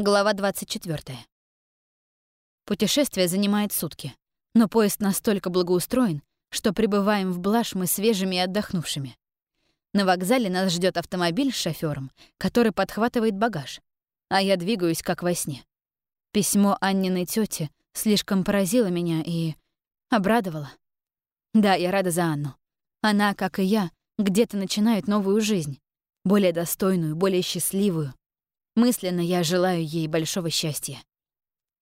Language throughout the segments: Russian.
Глава 24. Путешествие занимает сутки, но поезд настолько благоустроен, что прибываем в Блаш мы свежими и отдохнувшими. На вокзале нас ждет автомобиль с шофёром, который подхватывает багаж, а я двигаюсь как во сне. Письмо Анниной тёте слишком поразило меня и обрадовало. Да, я рада за Анну. Она, как и я, где-то начинает новую жизнь, более достойную, более счастливую, Мысленно я желаю ей большого счастья.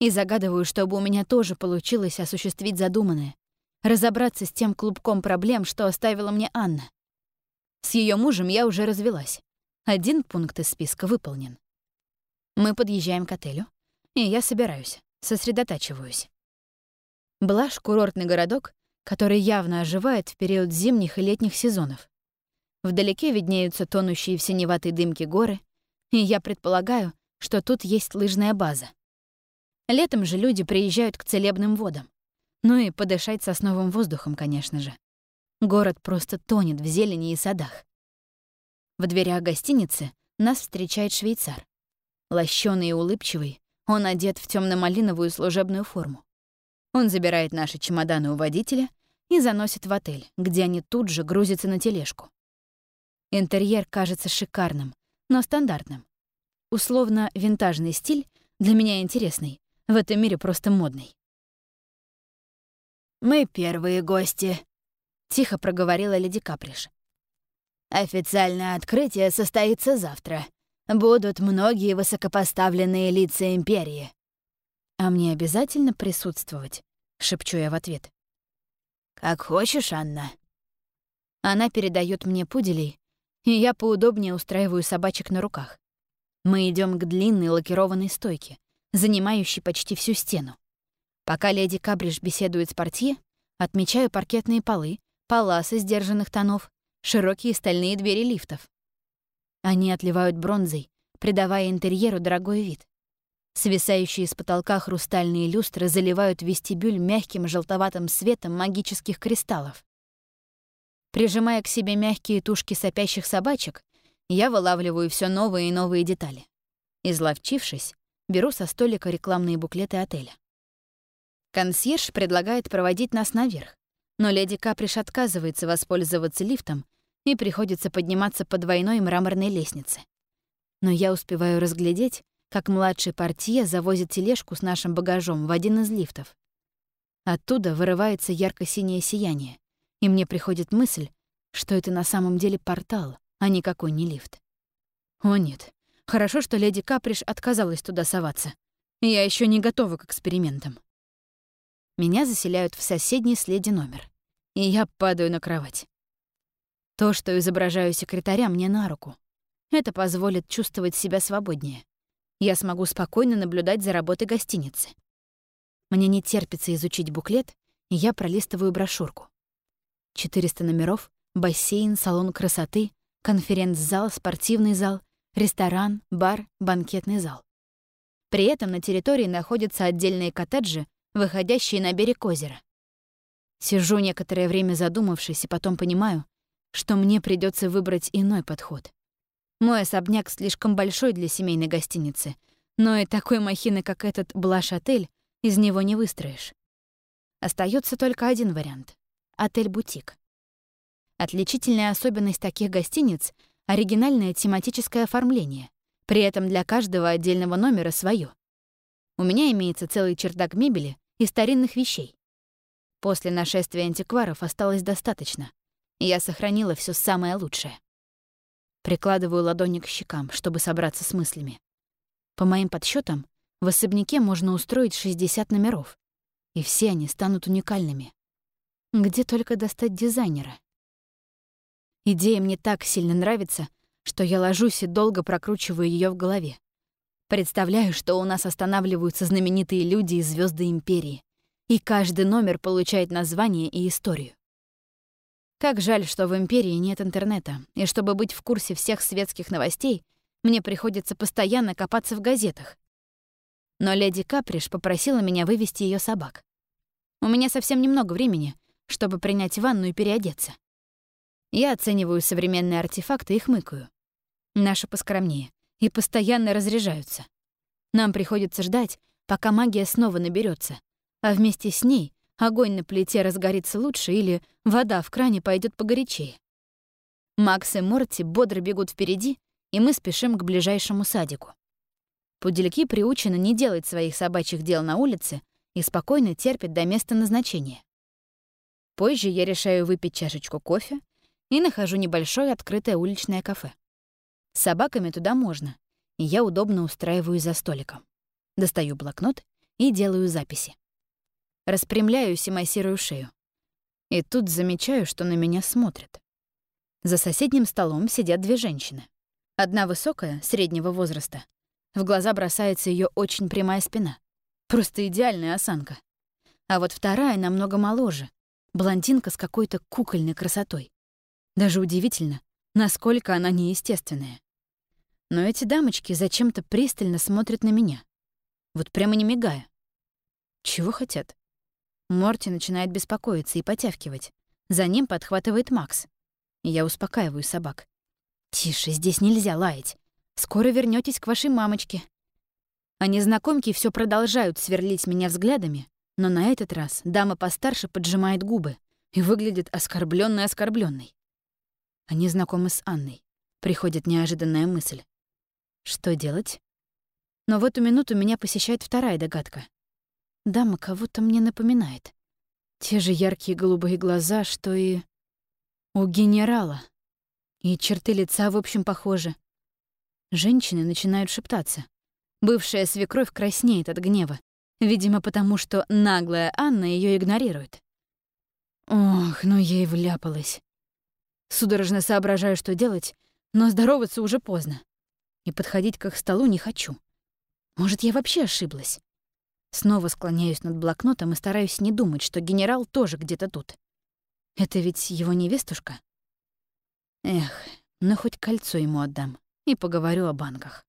И загадываю, чтобы у меня тоже получилось осуществить задуманное, разобраться с тем клубком проблем, что оставила мне Анна. С ее мужем я уже развелась. Один пункт из списка выполнен. Мы подъезжаем к отелю, и я собираюсь, сосредотачиваюсь. Блаш — курортный городок, который явно оживает в период зимних и летних сезонов. Вдалеке виднеются тонущие в синеватой дымке горы, и я предполагаю, что тут есть лыжная база. Летом же люди приезжают к целебным водам. Ну и подышать сосновым воздухом, конечно же. Город просто тонет в зелени и садах. В дверях гостиницы нас встречает швейцар. Лощёный и улыбчивый, он одет в темно малиновую служебную форму. Он забирает наши чемоданы у водителя и заносит в отель, где они тут же грузятся на тележку. Интерьер кажется шикарным, но стандартным. Условно винтажный стиль для меня интересный, в этом мире просто модный. «Мы первые гости», — тихо проговорила леди Каприш. «Официальное открытие состоится завтра. Будут многие высокопоставленные лица Империи». «А мне обязательно присутствовать?» — шепчу я в ответ. «Как хочешь, Анна». Она передает мне пуделей, и я поудобнее устраиваю собачек на руках. Мы идем к длинной лакированной стойке, занимающей почти всю стену. Пока леди Кабриш беседует с портье, отмечаю паркетные полы, паласы сдержанных тонов, широкие стальные двери лифтов. Они отливают бронзой, придавая интерьеру дорогой вид. Свисающие с потолка хрустальные люстры заливают вестибюль мягким желтоватым светом магических кристаллов. Прижимая к себе мягкие тушки сопящих собачек, я вылавливаю все новые и новые детали. Изловчившись, беру со столика рекламные буклеты отеля. Консьерж предлагает проводить нас наверх, но леди Каприш отказывается воспользоваться лифтом и приходится подниматься по двойной мраморной лестнице. Но я успеваю разглядеть, как младший портье завозит тележку с нашим багажом в один из лифтов. Оттуда вырывается ярко-синее сияние и мне приходит мысль, что это на самом деле портал, а никакой не лифт. О нет, хорошо, что леди Каприш отказалась туда соваться. Я еще не готова к экспериментам. Меня заселяют в соседний с леди номер, и я падаю на кровать. То, что изображаю секретаря, мне на руку. Это позволит чувствовать себя свободнее. Я смогу спокойно наблюдать за работой гостиницы. Мне не терпится изучить буклет, и я пролистываю брошюрку. 400 номеров, бассейн, салон красоты, конференц-зал, спортивный зал, ресторан, бар, банкетный зал. При этом на территории находятся отдельные коттеджи, выходящие на берег озера. Сижу некоторое время задумавшись и потом понимаю, что мне придется выбрать иной подход. Мой особняк слишком большой для семейной гостиницы, но и такой махины, как этот Блаш-отель, из него не выстроишь. Остается только один вариант отель-бутик. Отличительная особенность таких гостиниц — оригинальное тематическое оформление, при этом для каждого отдельного номера свое. У меня имеется целый чердак мебели и старинных вещей. После нашествия антикваров осталось достаточно, я сохранила все самое лучшее. Прикладываю ладони к щекам, чтобы собраться с мыслями. По моим подсчетам, в особняке можно устроить 60 номеров, и все они станут уникальными. Где только достать дизайнера? Идея мне так сильно нравится, что я ложусь и долго прокручиваю ее в голове. Представляю, что у нас останавливаются знаменитые люди и звезды Империи, и каждый номер получает название и историю. Как жаль, что в Империи нет интернета, и чтобы быть в курсе всех светских новостей, мне приходится постоянно копаться в газетах. Но леди Каприш попросила меня вывести ее собак. У меня совсем немного времени, чтобы принять ванну и переодеться. Я оцениваю современные артефакты и хмыкаю. Наши поскромнее и постоянно разряжаются. Нам приходится ждать, пока магия снова наберется, а вместе с ней огонь на плите разгорится лучше или вода в кране пойдет погорячее. Макс и Морти бодро бегут впереди, и мы спешим к ближайшему садику. Пудельки приучены не делать своих собачьих дел на улице и спокойно терпят до места назначения. Позже я решаю выпить чашечку кофе и нахожу небольшое открытое уличное кафе. С собаками туда можно, и я удобно устраиваюсь за столиком. Достаю блокнот и делаю записи. Распрямляюсь и массирую шею. И тут замечаю, что на меня смотрят. За соседним столом сидят две женщины. Одна высокая, среднего возраста. В глаза бросается ее очень прямая спина. Просто идеальная осанка. А вот вторая намного моложе. Блондинка с какой-то кукольной красотой. Даже удивительно, насколько она неестественная. Но эти дамочки зачем-то пристально смотрят на меня. Вот прямо не мигая. Чего хотят? Морти начинает беспокоиться и потявкивать. За ним подхватывает Макс. Я успокаиваю собак. «Тише, здесь нельзя лаять. Скоро вернётесь к вашей мамочке». А незнакомки всё продолжают сверлить меня взглядами, но на этот раз дама постарше поджимает губы и выглядит оскорблённой оскорблённой. Они знакомы с Анной. Приходит неожиданная мысль. Что делать? Но в эту минуту меня посещает вторая догадка. Дама кого-то мне напоминает. Те же яркие голубые глаза, что и у генерала. И черты лица, в общем, похожи. Женщины начинают шептаться. Бывшая свекровь краснеет от гнева. Видимо, потому что наглая Анна ее игнорирует. Ох, ну ей вляпалась. Судорожно соображаю, что делать, но здороваться уже поздно и подходить к их столу не хочу. Может, я вообще ошиблась? Снова склоняюсь над блокнотом и стараюсь не думать, что генерал тоже где-то тут. Это ведь его невестушка? Эх, ну хоть кольцо ему отдам и поговорю о банках.